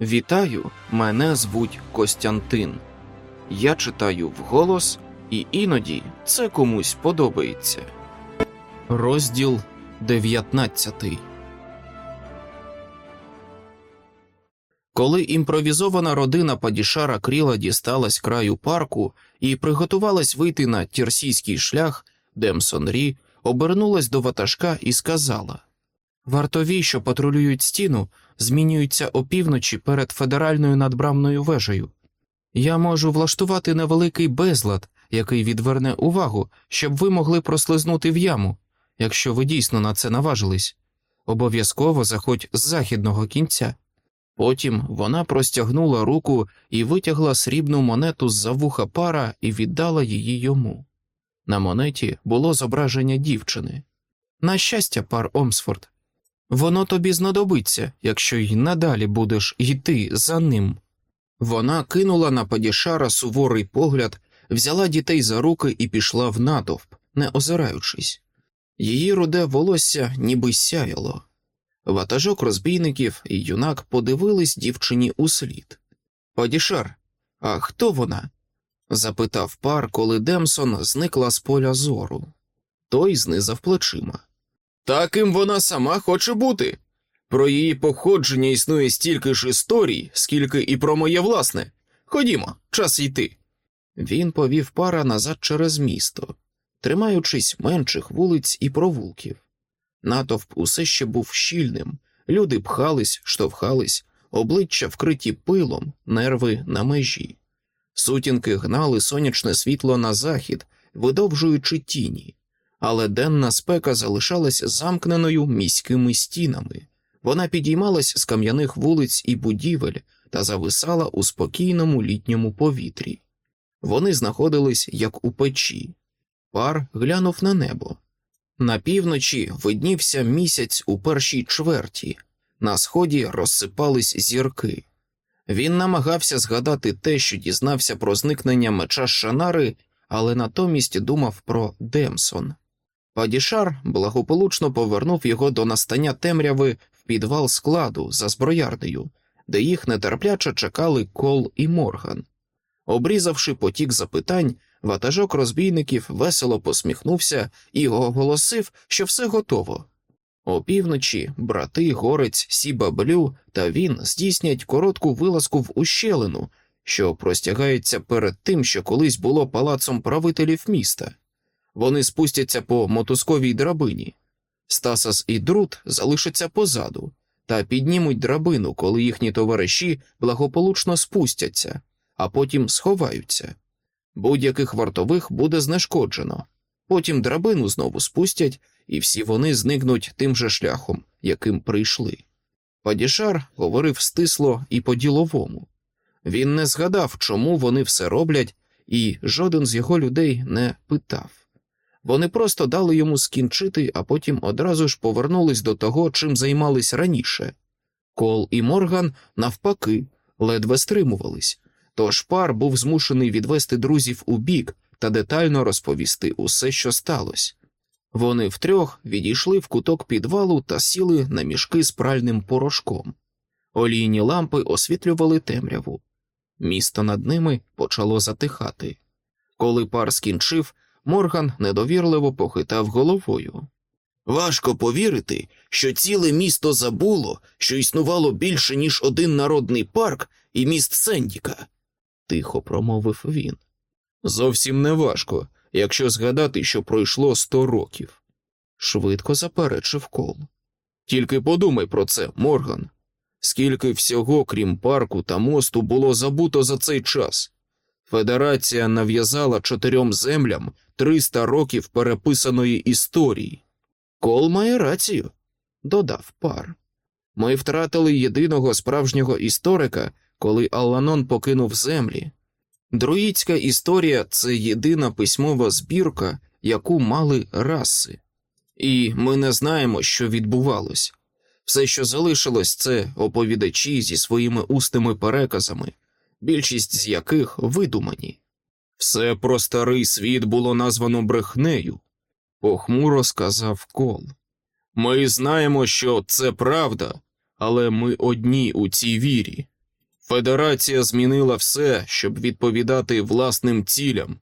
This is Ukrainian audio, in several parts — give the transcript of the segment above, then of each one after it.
Вітаю, мене звуть Костянтин. Я читаю вголос, і іноді це комусь подобається. Розділ 19 Коли імпровізована родина Падішара Кріла дісталась краю парку і приготувалась вийти на тірсійський шлях, Демсон Рі обернулась до ватажка і сказала Вартові, що патрулюють стіну, змінюються опівночі перед федеральною надбрамною вежею. Я можу влаштувати невеликий безлад, який відверне увагу, щоб ви могли прослизнути в яму, якщо ви дійсно на це наважились. Обов'язково заходь з західного кінця. Потім вона простягнула руку і витягла срібну монету з за вуха пара і віддала її йому. На монеті було зображення дівчини. На щастя, пар Омсфорд, воно тобі знадобиться, якщо й надалі будеш йти за ним. Вона кинула на падішара суворий погляд, взяла дітей за руки і пішла в натовп, не озираючись. Її руде волосся ніби сяяло. Ватажок розбійників і юнак подивились дівчині у слід. Падішар, а хто вона? запитав пар, коли Демсон зникла з поля зору. Той знизав плечима. Таким вона сама хоче бути. Про її походження існує стільки ж історій, скільки і про моє власне. Ходімо, час йти. Він повів пара назад через місто, тримаючись менших вулиць і провулків. Натовп усе ще був щільним, люди пхались, штовхались, обличчя вкриті пилом, нерви на межі. Сутінки гнали сонячне світло на захід, видовжуючи тіні, але денна спека залишалась замкненою міськими стінами. Вона підіймалась з кам'яних вулиць і будівель та зависала у спокійному літньому повітрі. Вони знаходились як у печі. Пар глянув на небо. На півночі виднівся місяць у першій чверті, на сході розсипались зірки. Він намагався згадати те, що дізнався про зникнення меча Шанари, але натомість думав про Демсон. Падішар благополучно повернув його до настання темряви в підвал складу за зброярнею, де їх нетерпляче чекали Кол і Морган. Обрізавши потік запитань, ватажок розбійників весело посміхнувся і оголосив, що все готово. Опівночі брати Горець, Сіба Блю та він здійснять коротку вилазку в ущелину, що простягається перед тим, що колись було палацом правителів міста. Вони спустяться по мотузковій драбині. Стасас і Друт залишаться позаду та піднімуть драбину, коли їхні товариші благополучно спустяться, а потім сховаються. Будь-яких вартових буде знешкоджено. Потім драбину знову спустять, і всі вони зникнуть тим же шляхом, яким прийшли. Падішар говорив стисло і по-діловому. Він не згадав, чому вони все роблять, і жоден з його людей не питав. Вони просто дали йому скінчити, а потім одразу ж повернулись до того, чим займались раніше. Кол і Морган, навпаки, ледве стримувались, тож пар був змушений відвести друзів у бік та детально розповісти усе, що сталося. Вони втрьох відійшли в куток підвалу та сіли на мішки з пральним порошком. Олійні лампи освітлювали темряву. Місто над ними почало затихати. Коли пар скінчив, Морган недовірливо похитав головою. Важко повірити, що ціле місто забуло, що існувало більше, ніж один народний парк і міст Сендіка, тихо промовив він. Зовсім не важко, якщо згадати, що пройшло сто років. Швидко заперечив кол. Тільки подумай про це, Морган. Скільки всього, крім парку та мосту, було забуто за цей час. Федерація нав'язала чотирьом землям 300 років переписаної історії. Кол має рацію, додав пар. Ми втратили єдиного справжнього історика, коли Алланон покинув землі. Друїдська історія це єдина письмова збірка, яку мали раси. І ми не знаємо, що відбувалось. Все, що залишилось, це оповідачі зі своїми устими переказами, більшість з яких видумані. Все про старий світ було названо брехнею, похмуро сказав Кол. Ми знаємо, що це правда, але ми одні у цій вірі. Федерація змінила все, щоб відповідати власним цілям.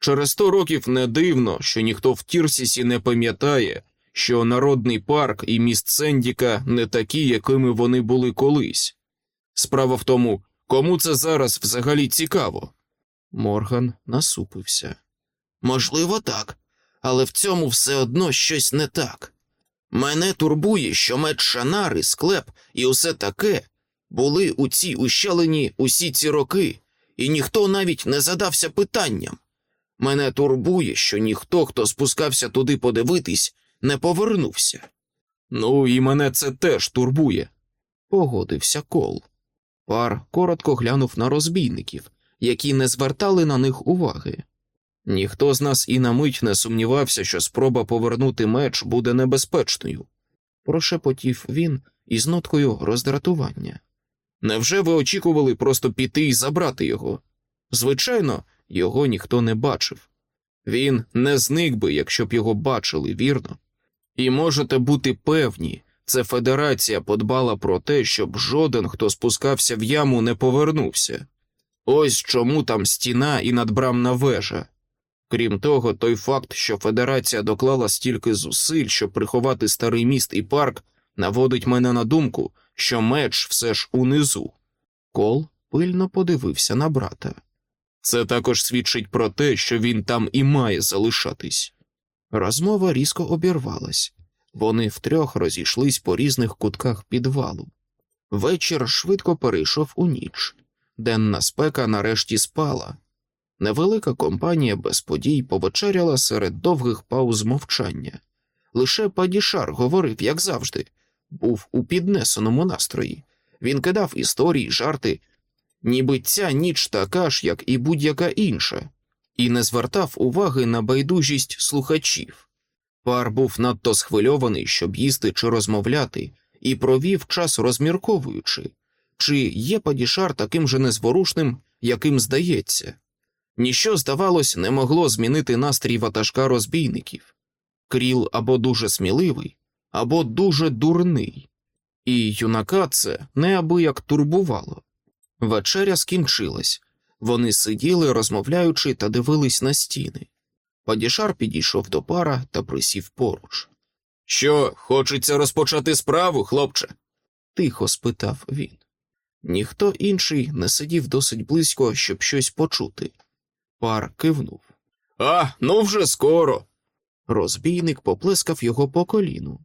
Через сто років не дивно, що ніхто в Тірсісі не пам'ятає, що народний парк і міст Сендіка не такі, якими вони були колись. Справа в тому, кому це зараз взагалі цікаво. Морган насупився. Можливо, так, але в цьому все одно щось не так. Мене турбує, що меч Шанари, склеп і усе таке були у цій ущелині усі ці роки, і ніхто навіть не задався питанням. Мене турбує, що ніхто, хто спускався туди подивитись, не повернувся. Ну, і мене це теж турбує, погодився кол. Пар коротко глянув на розбійників, які не звертали на них уваги. Ніхто з нас і на мить не сумнівався, що спроба повернути меч буде небезпечною, прошепотів він із ноткою роздратування. Невже ви очікували просто піти і забрати його? Звичайно, його ніхто не бачив. Він не зник би, якщо б його бачили, вірно? І можете бути певні, це федерація подбала про те, щоб жоден, хто спускався в яму, не повернувся. Ось чому там стіна і надбрамна вежа. Крім того, той факт, що Федерація доклала стільки зусиль, щоб приховати старий міст і парк, наводить мене на думку, що меч все ж унизу. Кол пильно подивився на брата. Це також свідчить про те, що він там і має залишатись. Розмова різко обірвалась. Вони втрьох розійшлись по різних кутках підвалу. Вечір швидко перейшов у ніч. Денна спека нарешті спала. Невелика компанія без подій повечеряла серед довгих пауз мовчання. Лише Падішар говорив, як завжди, був у піднесеному настрої. Він кидав історії, жарти, ніби ця ніч така ж, як і будь-яка інша, і не звертав уваги на байдужість слухачів. Пар був надто схвильований, щоб їсти чи розмовляти, і провів час розмірковуючи, чи є Падішар таким же незворушним, яким здається. Ніщо, здавалось, не могло змінити настрій ватажка розбійників. Кріл або дуже сміливий, або дуже дурний, і юнака це неабияк турбувало. Вечеря скінчилась, вони сиділи, розмовляючи та дивились на стіни. Падішар підійшов до пара та присів поруч. Що, хочеться розпочати справу, хлопче? тихо спитав він. Ніхто інший не сидів досить близько, щоб щось почути. Пар кивнув. А, ну вже скоро. Розбійник поплескав його по коліну,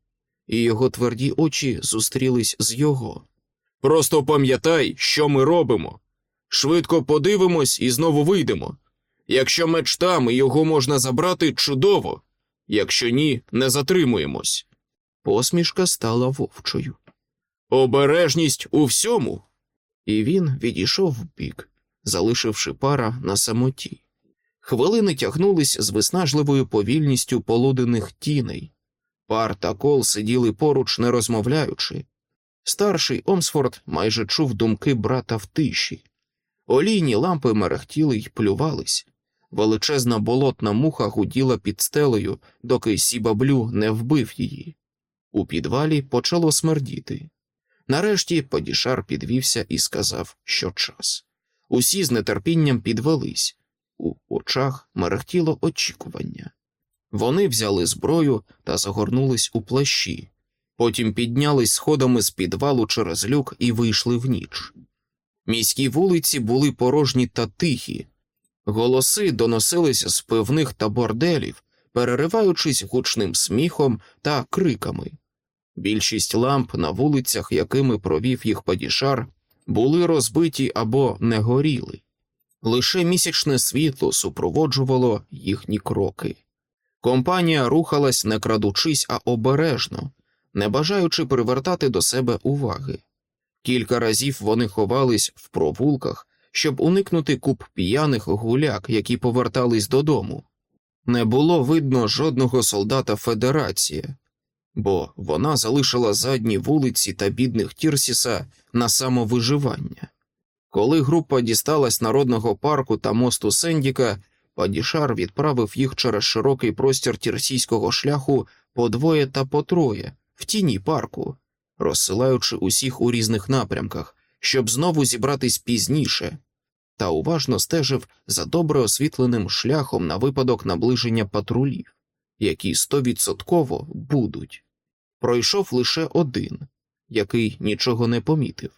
і його тверді очі зустрілись з його. Просто пам'ятай, що ми робимо. Швидко подивимось і знову вийдемо. Якщо меч там його можна забрати, чудово, якщо ні, не затримуємось. Посмішка стала вовчою. Обережність у всьому. І він відійшов вбік, залишивши пара на самоті. Хвилини тягнулись з виснажливою повільністю полуденних тіней. Пар та кол сиділи поруч, не розмовляючи. Старший Омсфорд майже чув думки брата в тиші. Олійні лампи мерехтіли й плювались. Величезна болотна муха гуділа під стелею, доки сібаблю не вбив її. У підвалі почало смердіти. Нарешті Падішар підвівся і сказав, що час. Усі з нетерпінням підвелись, у очах мерехтіло очікування. Вони взяли зброю та загорнулись у плащі, потім піднялись сходами з підвалу через люк і вийшли в ніч. Міські вулиці були порожні та тихі, голоси доносились з пивних та борделів, перериваючись гучним сміхом та криками. Більшість ламп на вулицях, якими провів їх падішар, були розбиті або не горіли. Лише місячне світло супроводжувало їхні кроки. Компанія рухалась не крадучись, а обережно, не бажаючи привертати до себе уваги. Кілька разів вони ховались в провулках, щоб уникнути куп п'яних гуляк, які повертались додому. Не було видно жодного солдата Федерації, бо вона залишила задні вулиці та бідних Тірсіса на самовиживання. Коли група дісталась народного парку та мосту Сендіка, Падішар відправив їх через широкий простір тірсійського шляху по двоє та по троє в тіні парку, розсилаючи усіх у різних напрямках, щоб знову зібратись пізніше, та уважно стежив за добре освітленим шляхом на випадок наближення патрулів, які стовідсотково будуть. Пройшов лише один, який нічого не помітив.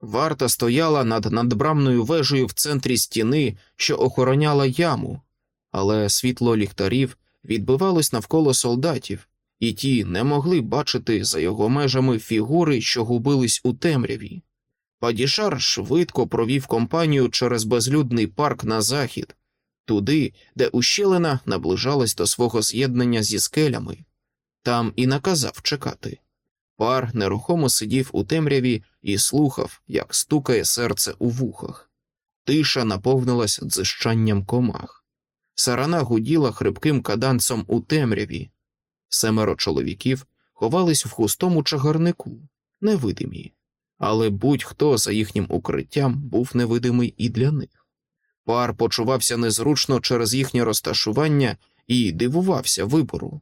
Варта стояла над надбрамною вежею в центрі стіни, що охороняла яму, але світло ліхтарів відбивалось навколо солдатів, і ті не могли бачити за його межами фігури, що губились у темряві. Падішар швидко провів компанію через безлюдний парк на захід, туди, де ущелина наближалась до свого з'єднання зі скелями, там і наказав чекати. Пар нерухомо сидів у темряві і слухав, як стукає серце у вухах. Тиша наповнилась дзищанням комах. Сарана гуділа хрипким каданцем у темряві. Семеро чоловіків ховались в густому чагарнику, невидимі, але будь-хто за їхнім укриттям був невидимий і для них. Пар почувався незручно через їхнє розташування і дивувався вибору.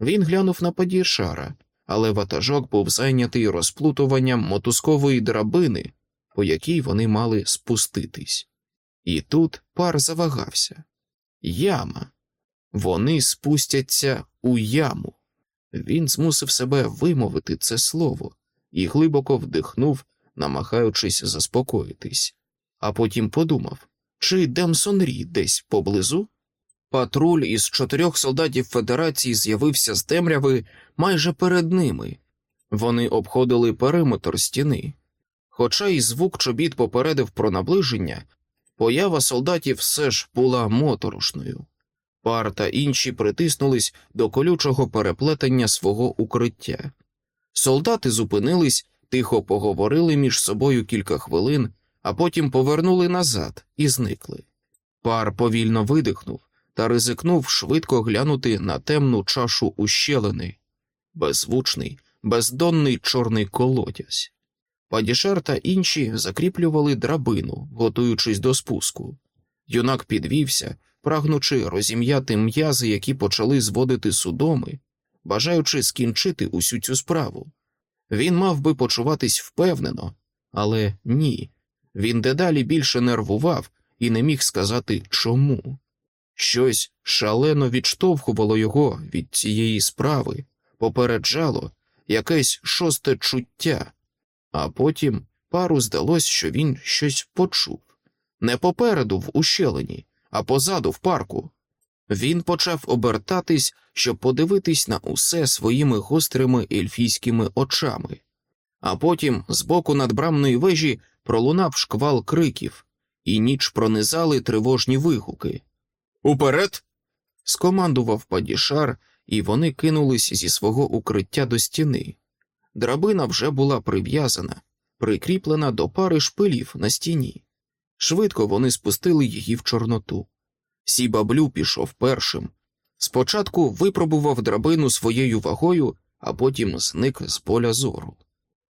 Він глянув на падішара, але ватажок був зайнятий розплутуванням мотузкової драбини, по якій вони мали спуститись. І тут пар завагався. Яма. Вони спустяться у яму. Він змусив себе вимовити це слово і глибоко вдихнув, намагаючись заспокоїтись, а потім подумав, чи Демсонрі десь поблизу? Патруль із чотирьох солдатів Федерації з'явився з темряви майже перед ними. Вони обходили периметр стіни. Хоча й звук чобіт попередив про наближення, поява солдатів все ж була моторошною. Пар та інші притиснулись до колючого переплетення свого укриття. Солдати зупинились, тихо поговорили між собою кілька хвилин, а потім повернули назад і зникли. Пар повільно видихнув та ризикнув швидко глянути на темну чашу ущелини, беззвучний, бездонний чорний колодязь. Падішер та інші закріплювали драбину, готуючись до спуску. Юнак підвівся, прагнучи розім'яти м'язи, які почали зводити судоми, бажаючи скінчити усю цю справу. Він мав би почуватись впевнено, але ні. Він дедалі більше нервував і не міг сказати чому. Щось шалено відштовхувало його від цієї справи, попереджало якесь шосте чуття, а потім пару здалось, що він щось почув не попереду в ущелині, а позаду в парку. Він почав обертатись, щоб подивитись на усе своїми гострими ельфійськими очами, а потім з боку надбрамної вежі пролунав шквал криків, і ніч пронизали тривожні вигуки. Уперед. скомандував падішар, і вони кинулись зі свого укриття до стіни. Драбина вже була прив'язана, прикріплена до пари шпилів на стіні. Швидко вони спустили її в Чорноту. Сібаблю пішов першим. Спочатку випробував драбину своєю вагою, а потім зник з поля зору.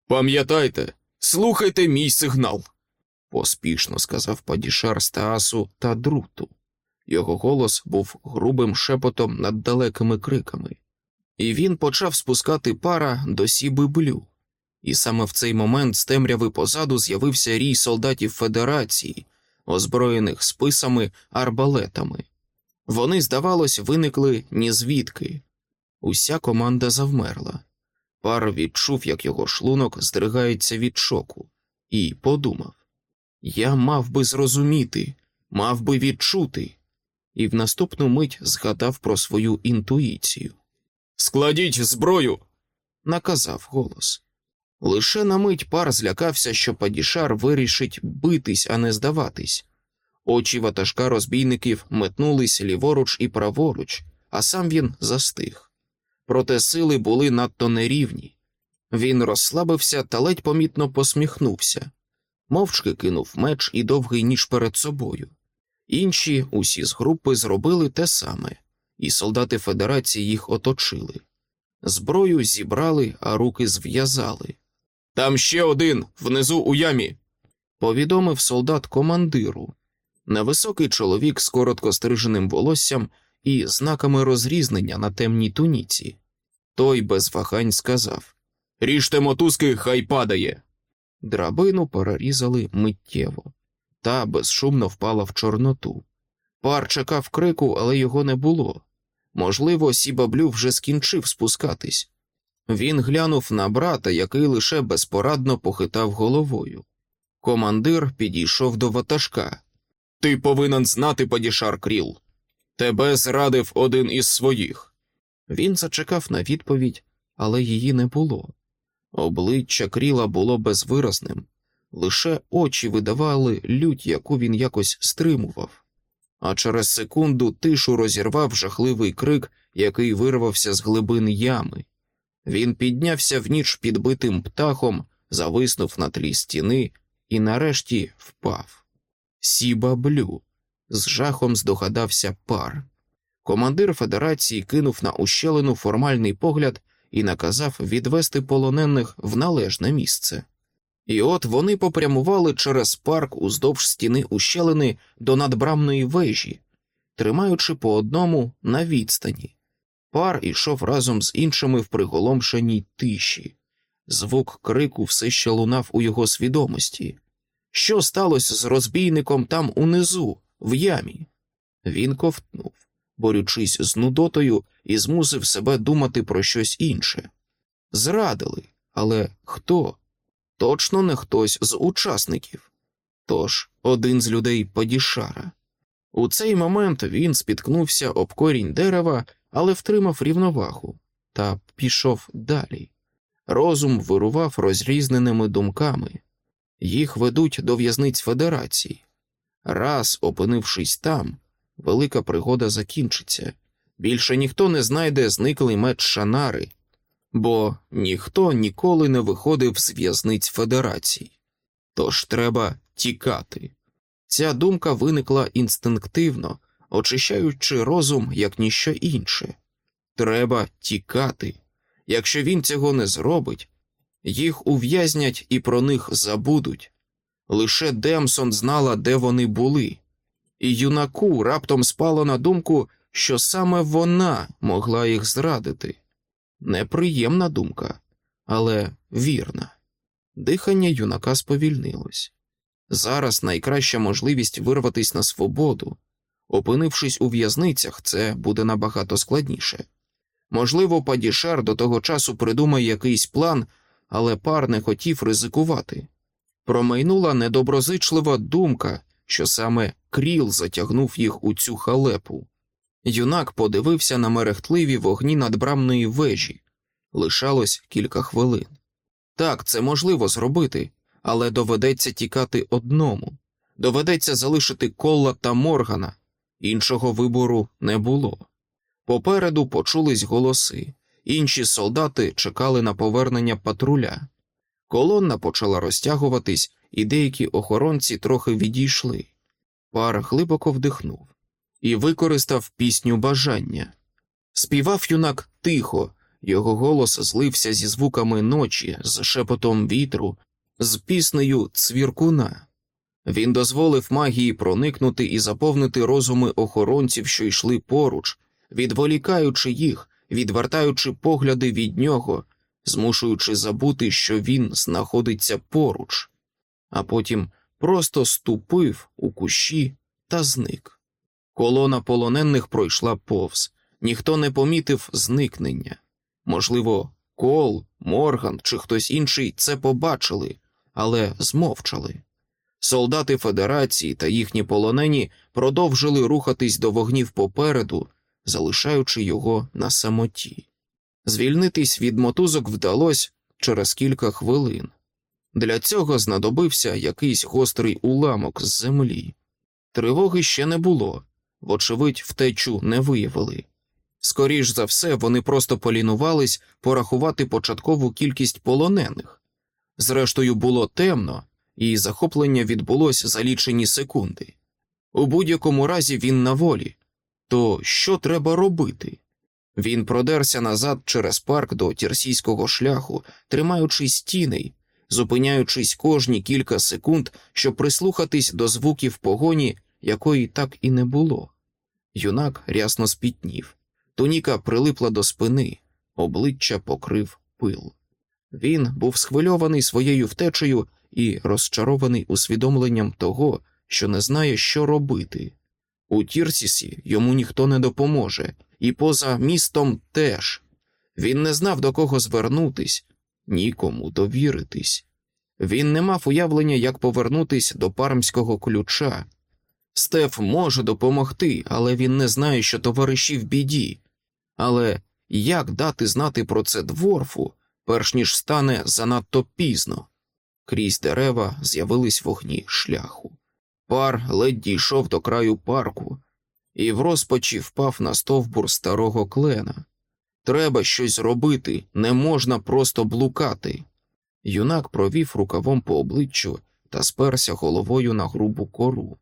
Пам'ятайте, слухайте мій сигнал, поспішно сказав падішар Стаасу та Друту. Його голос був грубим шепотом над далекими криками, і він почав спускати пара до сіби блю. І саме в цей момент з темряви позаду з'явився рій солдатів Федерації, озброєних списами арбалетами. Вони, здавалось, виникли ні звідки. Уся команда завмерла. Пар відчув, як його шлунок здригається від шоку, і подумав: Я мав би зрозуміти, мав би відчути, і в наступну мить згадав про свою інтуїцію. Складіть зброю, наказав голос. Лише на мить пар злякався, що падішар вирішить битись, а не здаватись. Очі ватажка розбійників метнулись ліворуч і праворуч, а сам він застиг. Проте сили були надто нерівні. Він розслабився та ледь помітно посміхнувся, мовчки кинув меч і довгий ніж перед собою. Інші усі з групи зробили те саме, і солдати Федерації їх оточили. Зброю зібрали, а руки зв'язали. Там ще один, внизу у ямі, повідомив солдат командиру. Невисокий чоловік з коротко стриженим волоссям і знаками розрізнення на темній туніці. Той без вагань сказав Ріжте мотузки, хай падає. Драбину перерізали миттєво, та безшумно впала в Чорноту. Пар чекав крику, але його не було. Можливо, Сібаблю вже скінчив спускатись. Він глянув на брата, який лише безпорадно похитав головою. Командир підійшов до ватажка. Ти повинен знати, падішар Кріл. Тебе зрадив один із своїх. Він зачекав на відповідь, але її не було. Обличчя кріла було безвиразним, лише очі видавали лють, яку він якось стримував, а через секунду тишу розірвав жахливий крик, який вирвався з глибин ями. Він піднявся в ніч підбитим птахом, зависнув на тлі стіни і нарешті впав. Сіба блю. З жахом здогадався пар. Командир федерації кинув на ущелину формальний погляд і наказав відвести полонених в належне місце. І от вони попрямували через парк уздовж стіни ущелини до надбрамної вежі, тримаючи по одному на відстані. Пар ішов разом з іншими в приголомшеній тиші. Звук крику все ще лунав у його свідомості. Що сталося з розбійником там унизу, в ямі? Він ковтнув, борючись з нудотою, і змусив себе думати про щось інше. Зрадили, але хто? Точно не хтось з учасників. Тож один з людей Падішара. У цей момент він спіткнувся об корінь дерева, але втримав рівновагу та пішов далі. Розум вирував розрізненими думками. Їх ведуть до в'язниць Федерації. Раз, опинившись там, велика пригода закінчиться. Більше ніхто не знайде зниклий меч Шанари, бо ніхто ніколи не виходив з в'язниць Федерації. Тож треба тікати. Ця думка виникла інстинктивно, очищаючи розум як ніщо інше. Треба тікати. Якщо він цього не зробить, їх ув'язнять і про них забудуть. Лише Демсон знала, де вони були, і юнаку раптом спало на думку, що саме вона могла їх зрадити. Неприємна думка, але вірна. Дихання юнака сповільнилось. Зараз найкраща можливість вирватися на свободу. Опинившись у в'язницях, це буде набагато складніше. Можливо, Падішар до того часу придумає якийсь план, але пар не хотів ризикувати. Промайнула недоброзичлива думка, що саме кріл затягнув їх у цю халепу. Юнак подивився на мерехтливі вогні надбрамної вежі. Лишалось кілька хвилин. Так, це можливо зробити, але доведеться тікати одному. Доведеться залишити Колла та Моргана, іншого вибору не було. Попереду почулись голоси, інші солдати чекали на повернення патруля. Колонна почала розтягуватись, і деякі охоронці трохи відійшли. Пар глибоко вдихнув і використав пісню бажання. Співав юнак тихо, його голос злився зі звуками ночі, з шепотом вітру, з піснею цвіркуна. Він дозволив магії проникнути і заповнити розуми охоронців, що йшли поруч, відволікаючи їх, відвертаючи погляди від нього, змушуючи забути, що він знаходиться поруч, а потім просто ступив у кущі та зник. Колона полонених пройшла повз, ніхто не помітив зникнення. Можливо, Кол, Морган чи хтось інший це побачили, але змовчали. Солдати Федерації та їхні полонені продовжили рухатись до вогнів попереду, залишаючи його на самоті. Звільнитись від мотузок вдалося через кілька хвилин. Для цього знадобився якийсь гострий уламок з землі. Тривоги ще не було, вочевидь, втечу не виявили. Скоріш за все, вони просто полінувались порахувати початкову кількість полонених. Зрештою, було темно, і захоплення відбулося за лічені секунди. У будь-якому разі він на волі. То що треба робити? Він продерся назад через парк до тірсійського шляху, тримаючи стіни, зупиняючись кожні кілька секунд, щоб прислухатись до звуків погоні, якої так і не було. Юнак рясно спітнів. Туніка прилипла до спини, обличчя покрив пил. Він був схвильований своєю втечею і розчарований усвідомленням того, що не знає, що робити. У Тірсісі йому ніхто не допоможе, і поза містом теж. Він не знав, до кого звернутись, нікому довіритись. Він не мав уявлення, як повернутись до пармського ключа. Стеф може допомогти, але він не знає, що товариші в біді. Але як дати знати про це дворфу, перш ніж стане занадто пізно? Крізь дерева з'явились вогні шляху. Пар ледь дійшов до краю парку і в розпачі впав на стовбур старого клена. Треба щось робити, не можна просто блукати. Юнак провів рукавом по обличчю та сперся головою на грубу кору.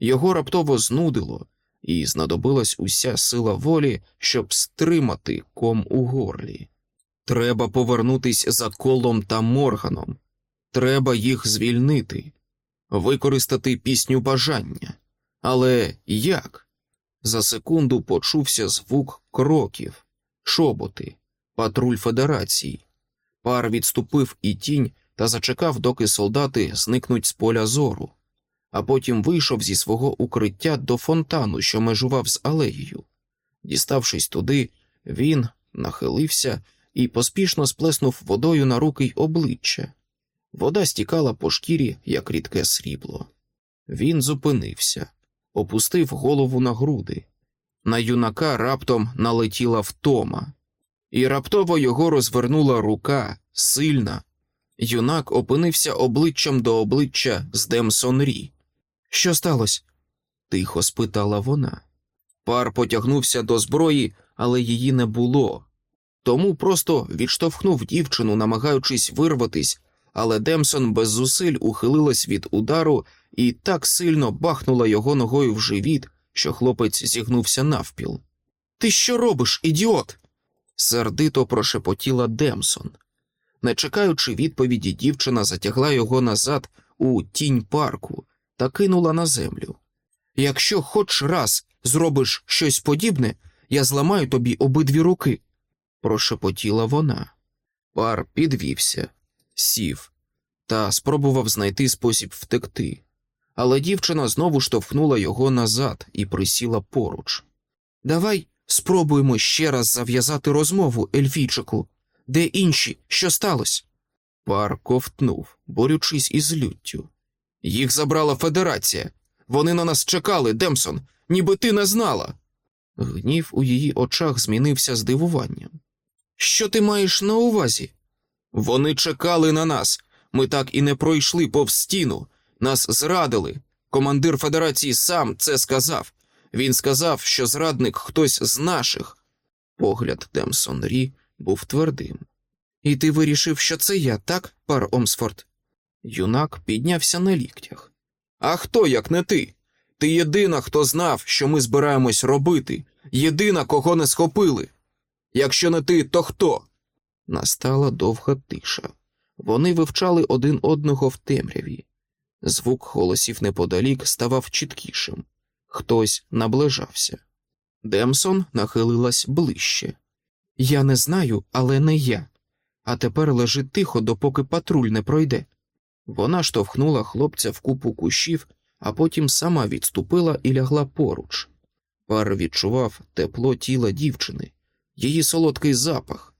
Його раптово знудило, і знадобилась уся сила волі, щоб стримати ком у горлі. Треба повернутись за колом та морганом, треба їх звільнити, використати пісню бажання. Але як? За секунду почувся звук кроків, шоботи, патруль федерації. Пар відступив і тінь та зачекав, доки солдати зникнуть з поля зору, а потім вийшов зі свого укриття до фонтану, що межував з алеєю. Діставшись туди, він нахилився і поспішно сплеснув водою на руки й обличчя. Вода стікала по шкірі, як рідке срібло. Він зупинився, опустив голову на груди. На юнака раптом налетіла втома, і раптово його розвернула рука сильна. Юнак опинився обличчям до обличчя з Демсонрі. Що сталося? тихо спитала вона. Пар потягнувся до зброї, але її не було. Тому просто відштовхнув дівчину, намагаючись вирватись, але Демсон без зусиль ухилилась від удару і так сильно бахнула його ногою в живіт, що хлопець зігнувся навпіл. Ти що робиш, ідіот? сердито прошепотіла Демсон. Не чекаючи відповіді, дівчина затягла його назад у тінь парку та кинула на землю. Якщо хоч раз зробиш щось подібне, я зламаю тобі обидві руки, прошепотіла вона. Пар підвівся, сів та спробував знайти спосіб втекти, але дівчина знову штовхнула його назад і присіла поруч. Давай спробуємо ще раз зав'язати розмову, Ельфійчику. Де інші? Що сталося? Пар ковтнув, борючись із люттю. Їх забрала федерація. Вони на нас чекали, Демсон, ніби ти не знала. Гнів у її очах змінився здивуванням. Що ти маєш на увазі? Вони чекали на нас. Ми так і не пройшли повз стіну. Нас зрадили. Командир федерації сам це сказав. Він сказав, що зрадник хтось з наших. Погляд Демсон Рі був твердим. І ти вирішив, що це я, так, пар Омсфорд? Юнак піднявся на ліктях. А хто, як не ти? Ти єдина, хто знав, що ми збираємось робити, єдина, кого не схопили. Якщо не ти, то хто? Настала довга тиша. Вони вивчали один одного в темряві. Звук голосів неподалік ставав чіткішим. Хтось наближався. Демсон нахилилась ближче. Я не знаю, але не я. А тепер лежи тихо, допоки патруль не пройде. Вона штовхнула хлопця в купу кущів, а потім сама відступила і лягла поруч. Пар відчував тепло тіла дівчини, її солодкий запах.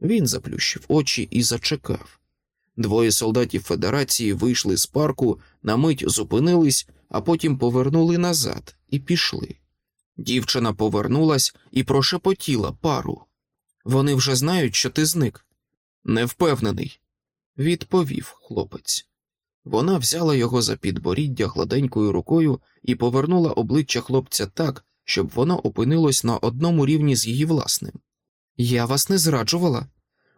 Він заплющив очі і зачекав. Двоє солдатів Федерації вийшли з парку, на мить зупинились, а потім повернули назад і пішли. Дівчина повернулась і прошепотіла пару. Вони вже знають, що ти зник. Не впевнений, відповів хлопець. Вона взяла його за підборіддя гладенькою рукою і повернула обличчя хлопця так, щоб воно опинилось на одному рівні з її власним. Я вас не зраджувала.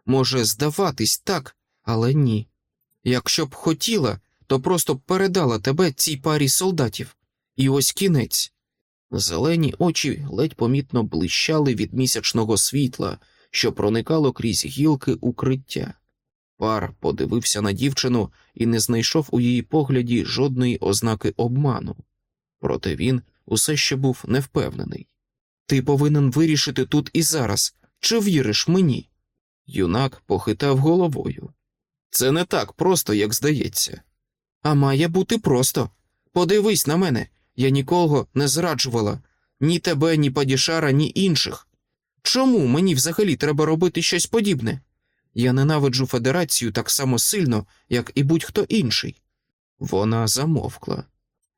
Може здаватись так, але ні. Якщо б хотіла, то просто б передала тебе цій парі солдатів. І ось кінець. Зелені очі ледь помітно блищали від місячного світла, що проникало крізь гілки укриття. Пар подивився на дівчину і не знайшов у її погляді жодної ознаки обману. Проте він усе ще був невпевнений. Ти повинен вирішити тут і зараз, чи віриш мені? Юнак похитав головою. Це не так просто, як здається. А має бути просто. Подивись на мене, я нікого не зраджувала ні тебе, ні падішара, ні інших. Чому мені взагалі треба робити щось подібне? Я ненавиджу федерацію так само сильно, як і будь-хто інший. Вона замовкла.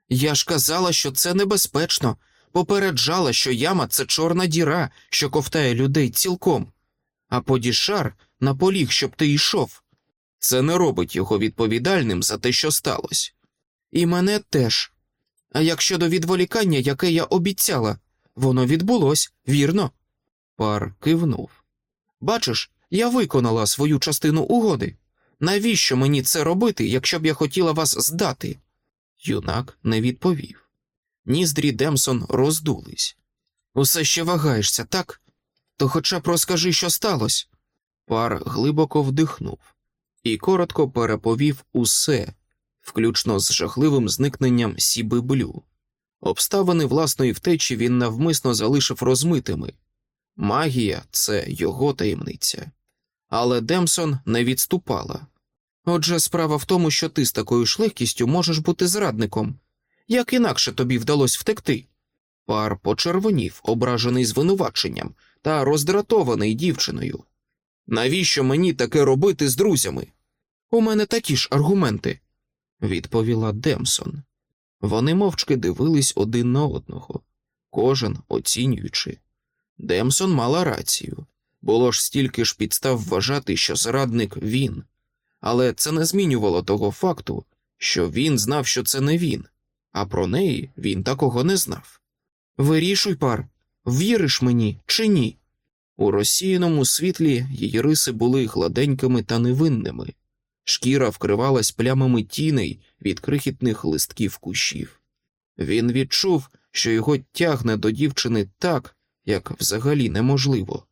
Я ж казала, що це небезпечно, попереджала, що яма це чорна діра, що ковтає людей цілком, а подішар наполіг, щоб ти йшов. Це не робить його відповідальним за те, що сталося. І мене теж. А як щодо відволікання, яке я обіцяла, воно відбулось, вірно? Пар кивнув. Бачиш, я виконала свою частину угоди. Навіщо мені це робити, якщо б я хотіла вас здати? Юнак не відповів. Ніздрі Демсон роздулись. Усе ще вагаєшся, так? То хоча б розкажи, що сталося. Пар глибоко вдихнув і коротко переповів усе, включно з жахливим зникненням Сіби Блю. Обставини власної втечі він навмисно залишив розмитими. Магія це його таємниця. Але Демсон не відступала. Отже, справа в тому, що ти з такою ж легкістю можеш бути зрадником. Як інакше тобі вдалося втекти? Пар почервонів, ображений звинуваченням та роздратований дівчиною. Навіщо мені таке робити з друзями? У мене такі ж аргументи, відповіла Демсон. Вони мовчки дивились один на одного, кожен оцінюючи. Демсон мала рацію. Було ж стільки ж підстав вважати, що зрадник він, але це не змінювало того факту, що він знав, що це не він, а про неї він такого не знав. Вирішуй, пар, віриш мені чи ні? У розсіяному світлі її риси були гладенькими та невинними, шкіра вкривалась плямами тіней від крихітних листків кущів. Він відчув, що його тягне до дівчини так, як взагалі неможливо.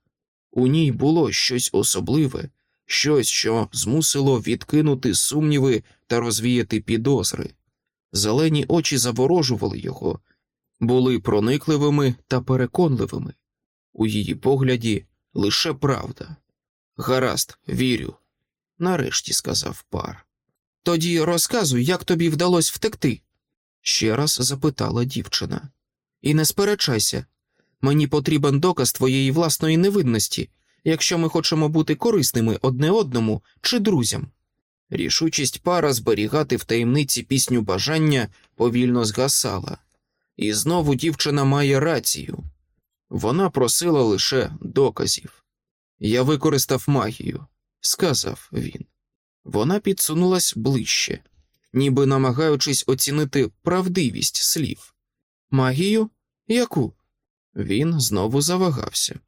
У ній було щось особливе, щось, що змусило відкинути сумніви та розвіяти підозри. Зелені очі заворожували його, були проникливими та переконливими. У її погляді лише правда. Гаразд, вірю, нарешті сказав пар. Тоді розказуй, як тобі вдалося втекти, ще раз запитала дівчина. І не сперечайся, мені потрібен доказ твоєї власної невинності, якщо ми хочемо бути корисними одне одному чи друзям. Рішучість пара зберігати в таємниці пісню бажання повільно згасала, і знову дівчина має рацію. Вона просила лише доказів. Я використав магію, сказав він. Вона підсунулась ближче, ніби намагаючись оцінити правдивість слів. Магію? Яку? Він знову завагався.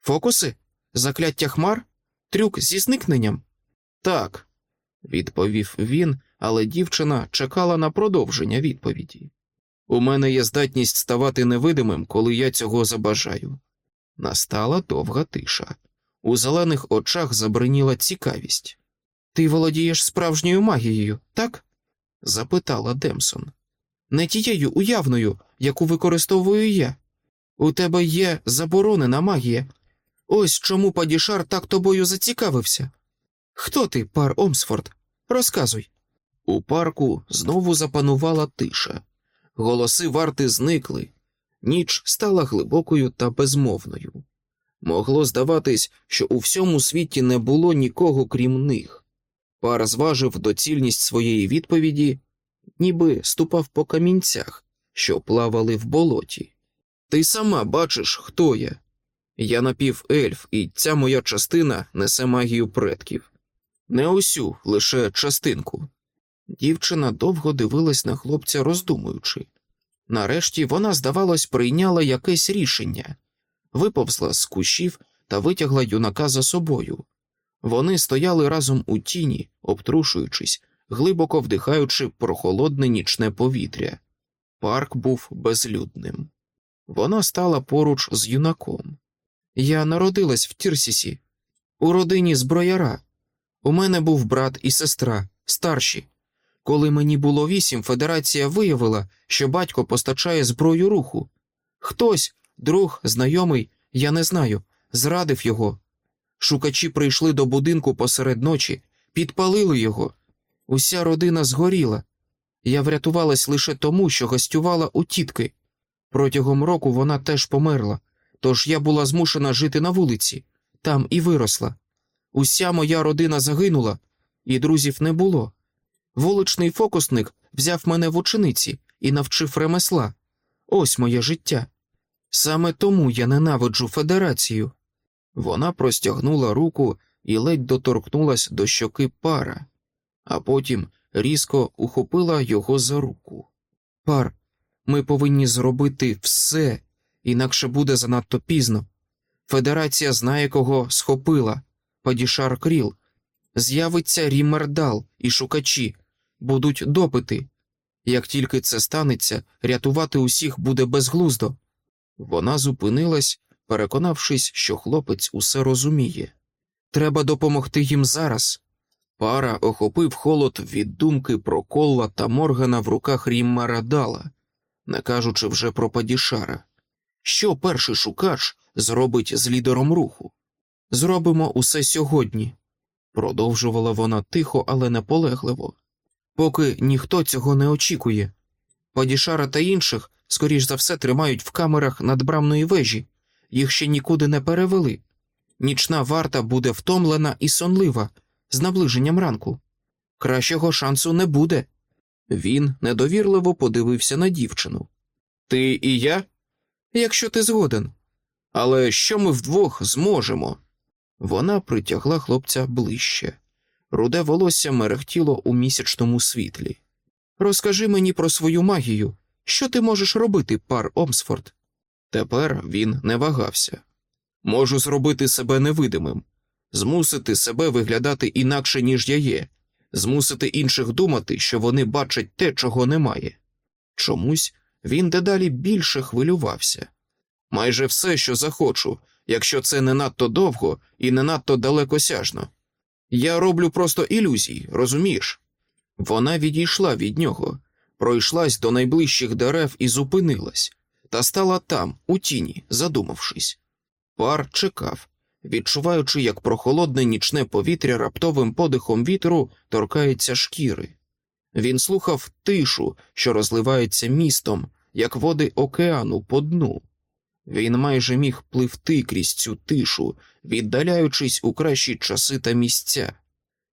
Фокуси? Закляття хмар? Трюк зі зникненням? Так, відповів він, але дівчина чекала на продовження відповіді. У мене є здатність ставати невидимим, коли я цього забажаю. Настала довга тиша. У зелених очах забриніла цікавість. Ти володієш справжньою магією, так? запитала Демсон. Не тією уявною, яку використовую я. У тебе є заборонена магія. Ось чому Падішар так тобою зацікавився. Хто ти, пар Омсфорд? Розказуй. У парку знову запанувала тиша. Голоси варти зникли, ніч стала глибокою та безмовною. Могло здаватись, що у всьому світі не було нікого крім них. Пар зважив доцільність своєї відповіді, ніби ступав по камінцях, що плавали в болоті. Ти сама бачиш, хто я. Я напівельф, і ця моя частина несе магію предків. Не усю, лише частинку. Дівчина довго дивилась на хлопця, роздумуючи. Нарешті вона, здавалось, прийняла якесь рішення, виповзла з кущів та витягла юнака за собою. Вони стояли разом у тіні, обтрушуючись, глибоко вдихаючи прохолодне нічне повітря. Парк був безлюдним. Вона стала поруч з юнаком. Я народилась в Тірсісі, у родині зброяра. У мене був брат і сестра, старші. Коли мені було вісім, федерація виявила, що батько постачає зброю руху. Хтось, друг, знайомий, я не знаю, зрадив його. Шукачі прийшли до будинку посеред ночі, підпалили його. Уся родина згоріла. Я врятувалась лише тому, що гостювала у тітки. Протягом року вона теж померла, тож я була змушена жити на вулиці, там і виросла. Уся моя родина загинула, і друзів не було. Вуличний фокусник взяв мене в учениці і навчив ремесла. Ось моє життя. Саме тому я ненавиджу федерацію. Вона простягнула руку і ледь доторкнулась до щоки пара, а потім різко ухопила його за руку. Пар, ми повинні зробити все, інакше буде занадто пізно. Федерація знає, кого схопила Падішар Кріл. З'явиться Рімердал і шукачі, будуть допити. Як тільки це станеться, рятувати усіх буде безглуздо. Вона зупинилась, переконавшись, що хлопець усе розуміє. Треба допомогти їм зараз. Пара охопив холод від думки про Колла та Моргана в руках Ріммара Дала, не кажучи вже про Падішара. Що перший шукач зробить з лідером руху? Зробимо усе сьогодні, продовжувала вона тихо, але наполегливо, поки ніхто цього не очікує. Падішара та інших, скоріш за все, тримають в камерах надбрамної вежі, їх ще нікуди не перевели. Нічна варта буде втомлена і сонлива з наближенням ранку. Кращого шансу не буде. Він недовірливо подивився на дівчину. Ти і я? Якщо ти згоден. Але що ми вдвох зможемо? Вона притягла хлопця ближче. Руде волосся мерехтіло у місячному світлі. Розкажи мені про свою магію. Що ти можеш робити, пар Омсфорд? Тепер він не вагався. Можу зробити себе невидимим, змусити себе виглядати інакше, ніж я є, змусити інших думати, що вони бачать те, чого немає. Чомусь він дедалі більше хвилювався. Майже все, що захочу, якщо це не надто довго і не надто далекосяжно. Я роблю просто ілюзії, розумієш? Вона відійшла від нього, пройшлась до найближчих дерев і зупинилась, та стала там, у тіні, задумавшись. Пар чекав, відчуваючи, як прохолодне нічне повітря раптовим подихом вітру торкається шкіри. Він слухав тишу, що розливається містом, як води океану по дну. Він майже міг пливти крізь цю тишу, віддаляючись у кращі часи та місця.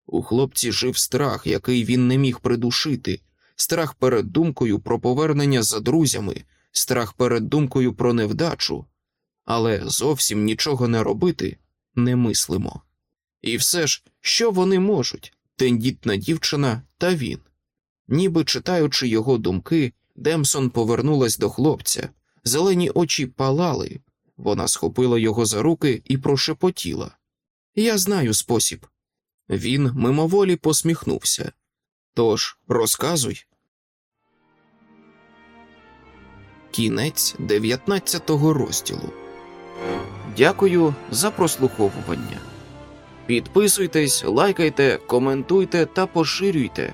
У хлопці жив страх, який він не міг придушити, страх перед думкою про повернення за друзями, страх перед думкою про невдачу, але зовсім нічого не робити немислимо. І все ж, що вони можуть, тендітна дівчина та він. Ніби читаючи його думки, Демсон повернулась до хлопця, зелені очі палали, вона схопила його за руки і прошепотіла. Я знаю спосіб. Він мимоволі посміхнувся. Тож, розказуй. Кінець 19 розділу. Дякую за прослуховування. Підписуйтесь, лайкайте, коментуйте та поширюйте.